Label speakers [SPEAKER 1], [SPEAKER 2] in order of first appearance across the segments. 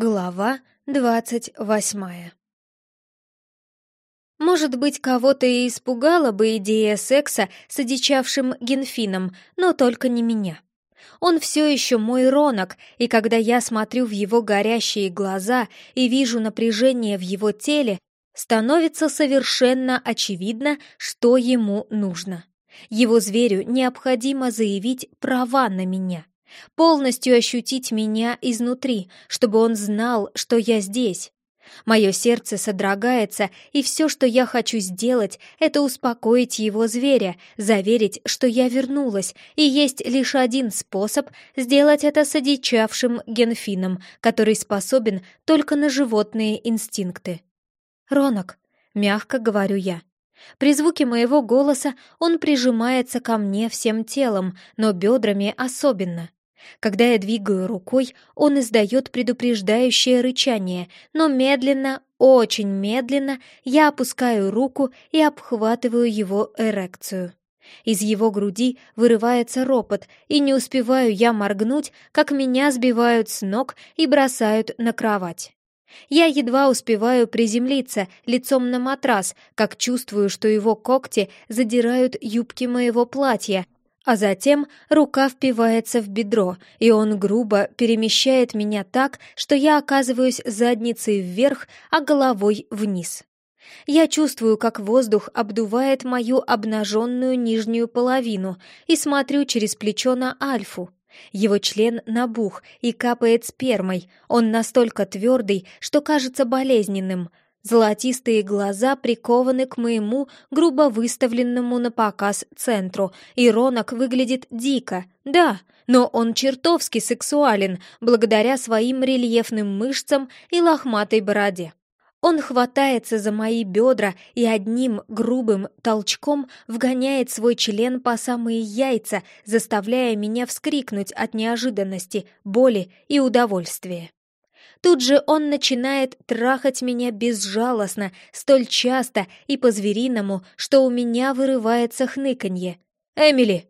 [SPEAKER 1] Глава двадцать восьмая Может быть, кого-то и испугала бы идея секса с одичавшим Генфином, но только не меня. Он все еще мой ронок, и когда я смотрю в его горящие глаза и вижу напряжение в его теле, становится совершенно очевидно, что ему нужно. Его зверю необходимо заявить права на меня — полностью ощутить меня изнутри, чтобы он знал, что я здесь. Мое сердце содрогается, и все, что я хочу сделать, это успокоить его зверя, заверить, что я вернулась, и есть лишь один способ сделать это с одичавшим генфином, который способен только на животные инстинкты. «Ронок», — мягко говорю я. При звуке моего голоса он прижимается ко мне всем телом, но бедрами особенно. Когда я двигаю рукой, он издает предупреждающее рычание, но медленно, очень медленно я опускаю руку и обхватываю его эрекцию. Из его груди вырывается ропот, и не успеваю я моргнуть, как меня сбивают с ног и бросают на кровать. Я едва успеваю приземлиться лицом на матрас, как чувствую, что его когти задирают юбки моего платья, а затем рука впивается в бедро, и он грубо перемещает меня так, что я оказываюсь задницей вверх, а головой вниз. Я чувствую, как воздух обдувает мою обнаженную нижнюю половину и смотрю через плечо на Альфу. Его член набух и капает спермой, он настолько твердый, что кажется болезненным — Золотистые глаза прикованы к моему грубо выставленному на показ центру, и Ронок выглядит дико, да, но он чертовски сексуален благодаря своим рельефным мышцам и лохматой бороде. Он хватается за мои бедра и одним грубым толчком вгоняет свой член по самые яйца, заставляя меня вскрикнуть от неожиданности, боли и удовольствия. Тут же он начинает трахать меня безжалостно, столь часто и по-звериному, что у меня вырывается хныканье. «Эмили!»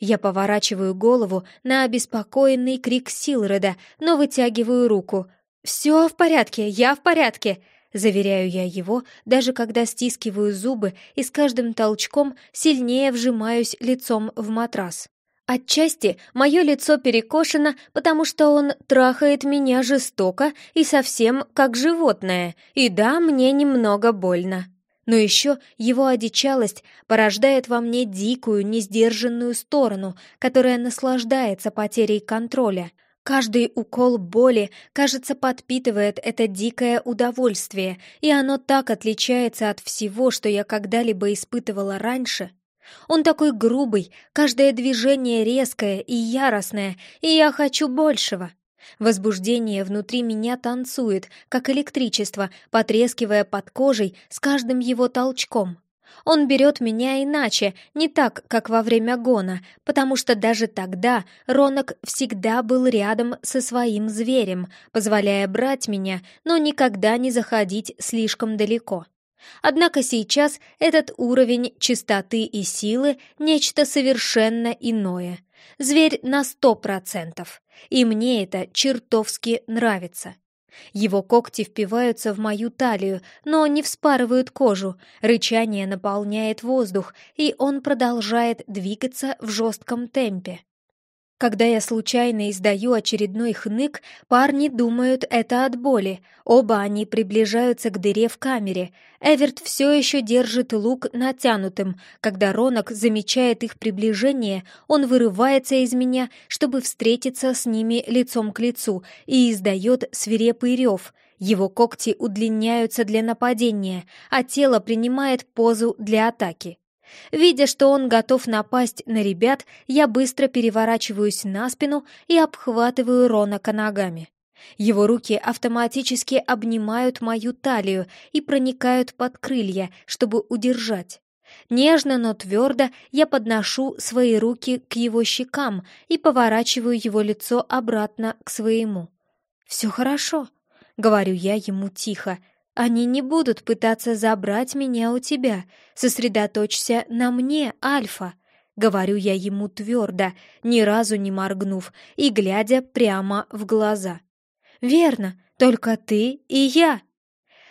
[SPEAKER 1] Я поворачиваю голову на обеспокоенный крик Силреда, но вытягиваю руку. «Все в порядке, я в порядке!» Заверяю я его, даже когда стискиваю зубы и с каждым толчком сильнее вжимаюсь лицом в матрас. Отчасти мое лицо перекошено, потому что он трахает меня жестоко и совсем как животное, и да, мне немного больно. Но еще его одичалость порождает во мне дикую, несдержанную сторону, которая наслаждается потерей контроля. Каждый укол боли, кажется, подпитывает это дикое удовольствие, и оно так отличается от всего, что я когда-либо испытывала раньше — он такой грубый, каждое движение резкое и яростное, и я хочу большего. Возбуждение внутри меня танцует, как электричество, потрескивая под кожей с каждым его толчком. Он берет меня иначе, не так, как во время гона, потому что даже тогда Ронок всегда был рядом со своим зверем, позволяя брать меня, но никогда не заходить слишком далеко. Однако сейчас этот уровень чистоты и силы — нечто совершенно иное. Зверь на сто процентов. И мне это чертовски нравится. Его когти впиваются в мою талию, но не вспарывают кожу, рычание наполняет воздух, и он продолжает двигаться в жестком темпе. Когда я случайно издаю очередной хнык, парни думают это от боли. Оба они приближаются к дыре в камере. Эверт все еще держит лук натянутым. Когда Ронок замечает их приближение, он вырывается из меня, чтобы встретиться с ними лицом к лицу, и издает свирепый рев. Его когти удлиняются для нападения, а тело принимает позу для атаки. Видя, что он готов напасть на ребят, я быстро переворачиваюсь на спину и обхватываю Ронака ногами. Его руки автоматически обнимают мою талию и проникают под крылья, чтобы удержать. Нежно, но твердо я подношу свои руки к его щекам и поворачиваю его лицо обратно к своему. «Все хорошо», — говорю я ему тихо, они не будут пытаться забрать меня у тебя. Сосредоточься на мне, Альфа. Говорю я ему твердо, ни разу не моргнув и глядя прямо в глаза. «Верно», Только ты и я.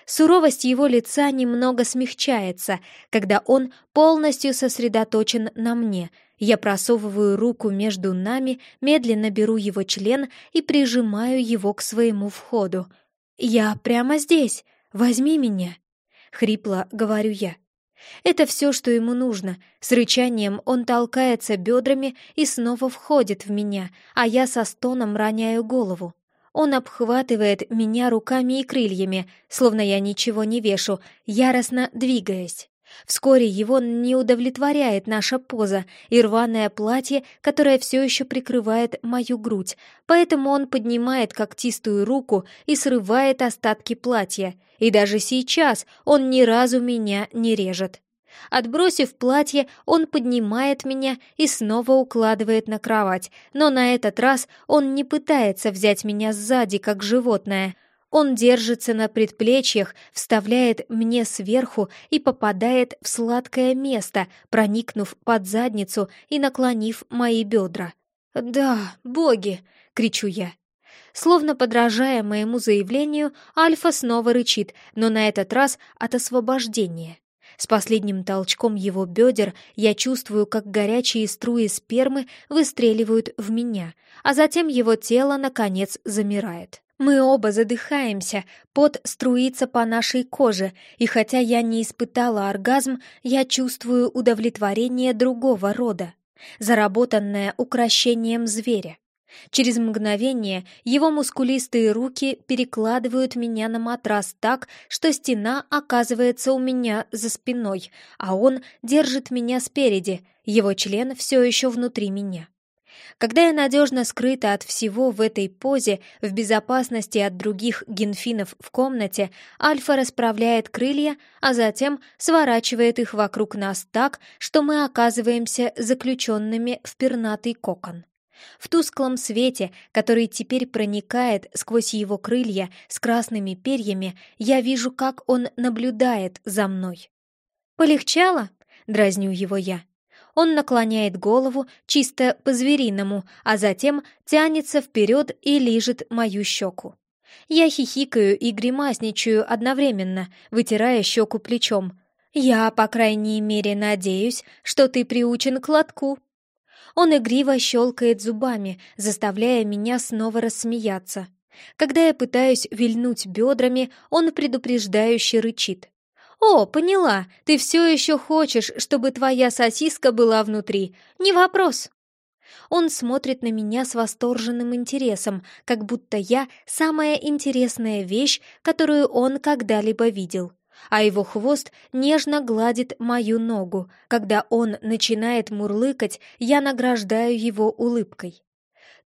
[SPEAKER 1] Суровость его лица немного смягчается, когда он полностью сосредоточен на мне. Я просовываю руку между нами, медленно беру его член и прижимаю его к своему входу. «Я прямо здесь. Возьми меня!» — хрипло говорю я. Это все, что ему нужно. С рычанием он толкается бедрами и снова входит в меня, а я со стоном роняю голову. Он обхватывает меня руками и крыльями, словно я ничего не вешу, яростно двигаясь. Вскоре его не удовлетворяет наша поза и рваное платье, которое все еще прикрывает мою грудь, поэтому он поднимает когтистую руку и срывает остатки платья, и даже сейчас он ни разу меня не режет. Отбросив платье, он поднимает меня и снова укладывает на кровать, но на этот раз он не пытается взять меня сзади, как животное. Он держится на предплечьях, вставляет мне сверху и попадает в сладкое место, проникнув под задницу и наклонив мои бедра. «Да, боги!» — кричу я. Словно подражая моему заявлению, Альфа снова рычит, но на этот раз от освобождения. С последним толчком его бедер я чувствую, как горячие струи спермы выстреливают в меня, а затем его тело, наконец, замирает. Мы оба задыхаемся, пот струится по нашей коже, и хотя я не испытала оргазм, я чувствую удовлетворение другого рода, заработанное укращением зверя. Через мгновение его мускулистые руки перекладывают меня на матрас так, что стена оказывается у меня за спиной, а он держит меня спереди, его член все еще внутри меня. Когда я надежно скрыта от всего в этой позе, в безопасности от других генфинов в комнате, Альфа расправляет крылья, а затем сворачивает их вокруг нас так, что мы оказываемся заключенными в пернатый кокон. В тусклом свете, который теперь проникает сквозь его крылья с красными перьями, я вижу, как он наблюдает за мной. «Полегчало?» — дразню его я. Он наклоняет голову чисто по-звериному, а затем тянется вперед и лижет мою щеку. Я хихикаю и гримасничаю одновременно, вытирая щеку плечом. «Я, по крайней мере, надеюсь, что ты приучен к лотку», он игриво щелкает зубами, заставляя меня снова рассмеяться. Когда я пытаюсь вильнуть бедрами, он предупреждающе рычит. «О, поняла, ты все еще хочешь, чтобы твоя сосиска была внутри. Не вопрос». Он смотрит на меня с восторженным интересом, как будто я самая интересная вещь, которую он когда-либо видел а его хвост нежно гладит мою ногу. Когда он начинает мурлыкать, я награждаю его улыбкой.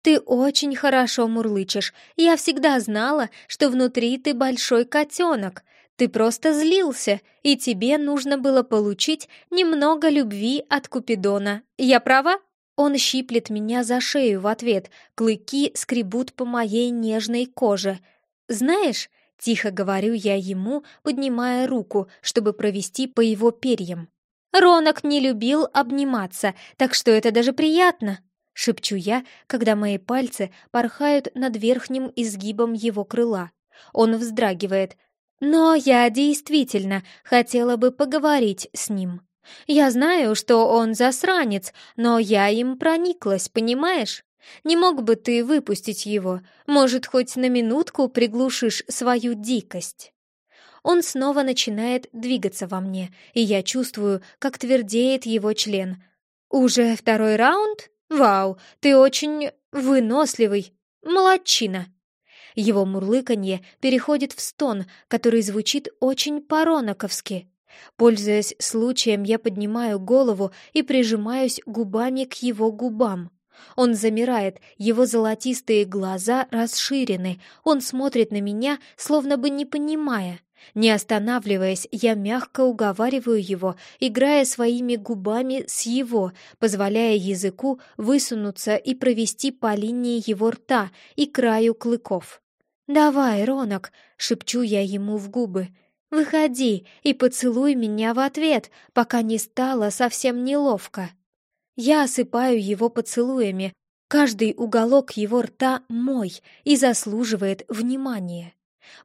[SPEAKER 1] «Ты очень хорошо мурлычешь. Я всегда знала, что внутри ты большой котенок. Ты просто злился, и тебе нужно было получить немного любви от Купидона. Я права?» Он щиплет меня за шею в ответ, клыки скребут по моей нежной коже. «Знаешь, Тихо говорю я ему, поднимая руку, чтобы провести по его перьям. «Ронок не любил обниматься, так что это даже приятно!» — шепчу я, когда мои пальцы порхают над верхним изгибом его крыла. Он вздрагивает. «Но я действительно хотела бы поговорить с ним. Я знаю, что он засранец, но я им прониклась, понимаешь?» Не мог бы ты выпустить его? Может, хоть на минутку приглушишь свою дикость?» Он снова начинает двигаться во мне, и я чувствую, как твердеет его член. «Уже второй раунд? Вау, ты очень выносливый. Молодчина!» Его мурлыканье переходит в стон, который звучит очень по-ронаковски. Пользуясь случаем, я поднимаю голову и прижимаюсь губами к его губам. Он замирает, его золотистые глаза расширены, он смотрит на меня, словно бы не понимая. Не останавливаясь, я мягко уговариваю его, играя своими губами с его, позволяя языку высунуться и провести по линии его рта и краю клыков. «Давай, Ронок!» — шепчу я ему в губы. «Выходи и поцелуй меня в ответ, пока не стало совсем неловко». Я осыпаю его поцелуями, каждый уголок его рта мой и заслуживает внимания.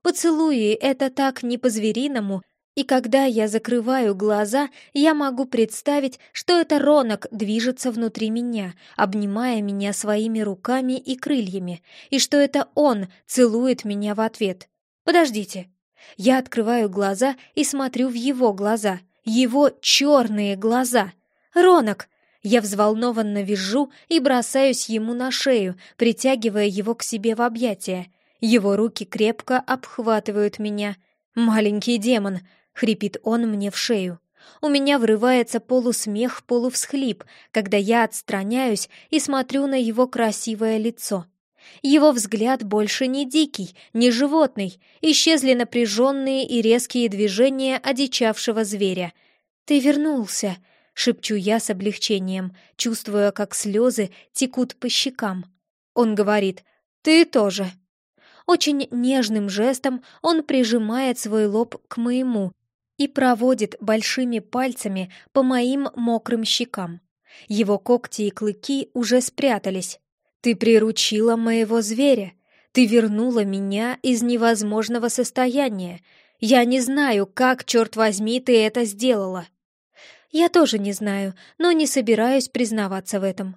[SPEAKER 1] Поцелуи — это так не по-звериному, и когда я закрываю глаза, я могу представить, что это Ронок движется внутри меня, обнимая меня своими руками и крыльями, и что это он целует меня в ответ. Подождите. Я открываю глаза и смотрю в его глаза, его черные глаза. Ронок! Я взволнованно вижу и бросаюсь ему на шею, притягивая его к себе в объятия. Его руки крепко обхватывают меня. Маленький демон — хрипит он мне в шею. У меня врывается полусмех, полувсхлип, когда я отстраняюсь и смотрю на его красивое лицо. Его взгляд больше не дикий, не животный, исчезли напряженные и резкие движения одичавшего зверя. «Ты вернулся!» — шепчу я с облегчением, чувствуя, как слезы текут по щекам. Он говорит «Ты тоже!» Очень нежным жестом он прижимает свой лоб к моему и проводит большими пальцами по моим мокрым щекам. Его когти и клыки уже спрятались. «Ты приручила моего зверя. Ты вернула меня из невозможного состояния. Я не знаю, как, черт возьми, ты это сделала». Я тоже не знаю, но не собираюсь признаваться в этом.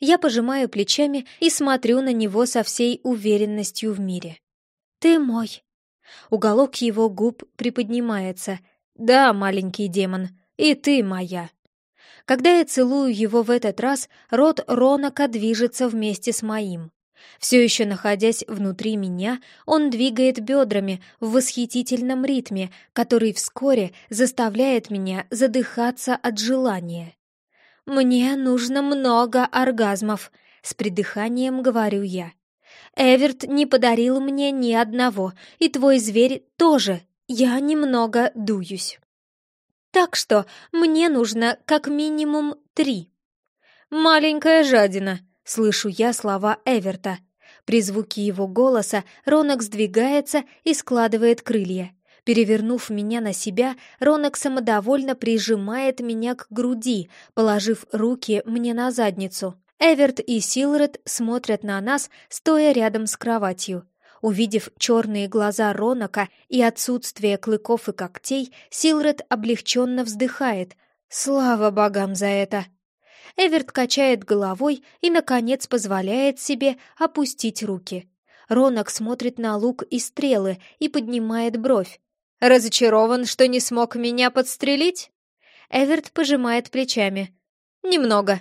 [SPEAKER 1] Я пожимаю плечами и смотрю на него со всей уверенностью в мире. «Ты мой». Уголок его губ приподнимается — «Да, маленький демон, и ты моя». Когда я целую его в этот раз, рот Ронака движется вместе с моим. Все еще находясь внутри меня, он двигает бедрами в восхитительном ритме, который вскоре заставляет меня задыхаться от желания. «Мне нужно много оргазмов», — с придыханием говорю я. «Эверт не подарил мне ни одного, и твой зверь тоже я немного дуюсь. Так что мне нужно как минимум три. «Маленькая жадина», — слышу я слова Эверта. При звуке его голоса Ронок сдвигается и складывает крылья. Перевернув меня на себя, Ронок самодовольно прижимает меня к груди, положив руки мне на задницу. Эверт и Силред смотрят на нас, стоя рядом с кроватью. Увидев черные глаза Ронака и отсутствие клыков и когтей, Силред облегченно вздыхает. «Слава богам за это!» Эверт качает головой и, наконец, позволяет себе опустить руки. Ронок смотрит на лук и стрелы и поднимает бровь. «Разочарован, что не смог меня подстрелить?» Эверт пожимает плечами. «Немного»,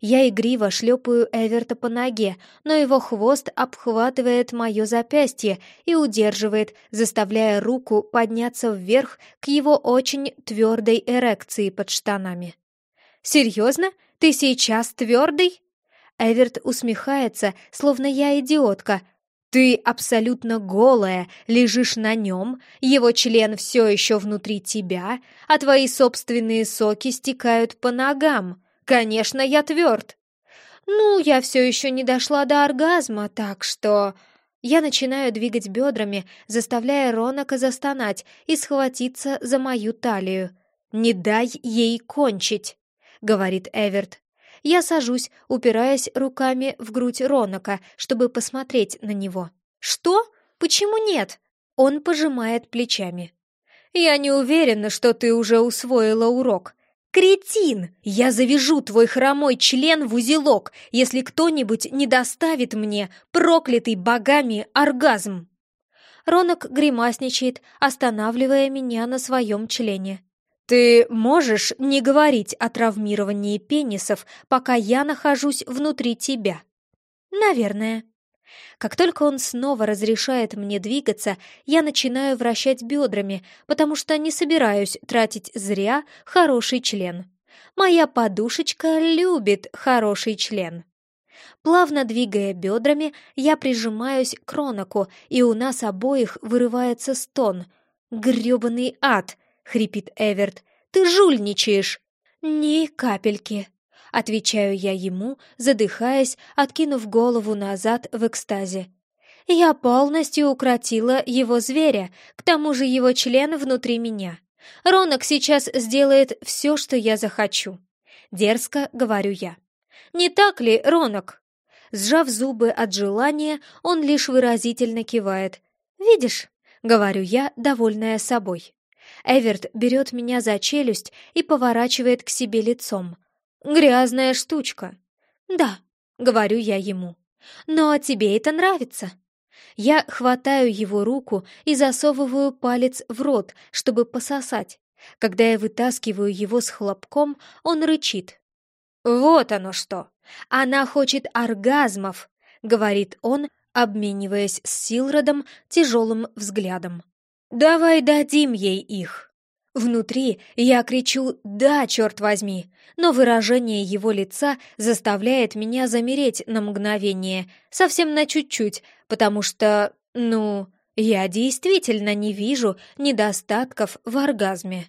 [SPEAKER 1] я игриво шлепаю Эверта по ноге, но его хвост обхватывает мое запястье и удерживает, заставляя руку подняться вверх к его очень твердой эрекции под штанами. «Серьезно? Ты сейчас твердый?» Эверт усмехается, словно я идиотка. «Ты абсолютно голая, лежишь на нем, его член все еще внутри тебя, а твои собственные соки стекают по ногам. Конечно, я тверд. Ну, я все еще не дошла до оргазма, так что... Я начинаю двигать бедрами, заставляя Ронака застонать и схватиться за мою талию. «Не дай ей кончить», — говорит Эверт. Я сажусь, упираясь руками в грудь Ронака, чтобы посмотреть на него. «Что? Почему нет?» Он пожимает плечами. «Я не уверена, что ты уже усвоила урок. «Кретин! Я завяжу твой хромой член в узелок, если кто-нибудь не доставит мне проклятый богами оргазм!» Ронок гримасничает, останавливая меня на своем члене. «Ты можешь не говорить о травмировании пенисов, пока я нахожусь внутри тебя?» «Наверное», как только он снова разрешает мне двигаться, я начинаю вращать бедрами, потому что не собираюсь тратить зря хороший член. Моя подушечка любит хороший член. Плавно двигая бедрами, я прижимаюсь к Ронаку, и у нас обоих вырывается стон. «Грёбаный ад!» — хрипит Эверт. «Ты жульничаешь!» «Ни капельки!» Отвечаю я ему, задыхаясь, откинув голову назад в экстазе. Я полностью укротила его зверя, к тому же его член внутри меня. Ронок сейчас сделает все, что я захочу. Дерзко говорю я. Не так ли, Ронок? Сжав зубы от желания, он лишь выразительно кивает. Видишь, — говорю я, довольная собой. Эверт берет меня за челюсть и поворачивает к себе лицом. «Грязная штучка». «Да», — говорю я ему. «Но тебе это нравится?» Я хватаю его руку и засовываю палец в рот, чтобы пососать. Когда я вытаскиваю его с хлопком, он рычит. «Вот оно что! Она хочет оргазмов!» — говорит он, обмениваясь с Силродом тяжелым взглядом. «Давай дадим ей их!» Внутри я кричу «да, черт возьми!», но выражение его лица заставляет меня замереть на мгновение, совсем на чуть-чуть, потому что, ну, я действительно не вижу недостатков в оргазме.